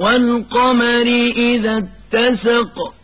وَالْقَمَرِ إِذَا اتَّسَقَ